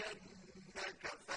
لنجزينك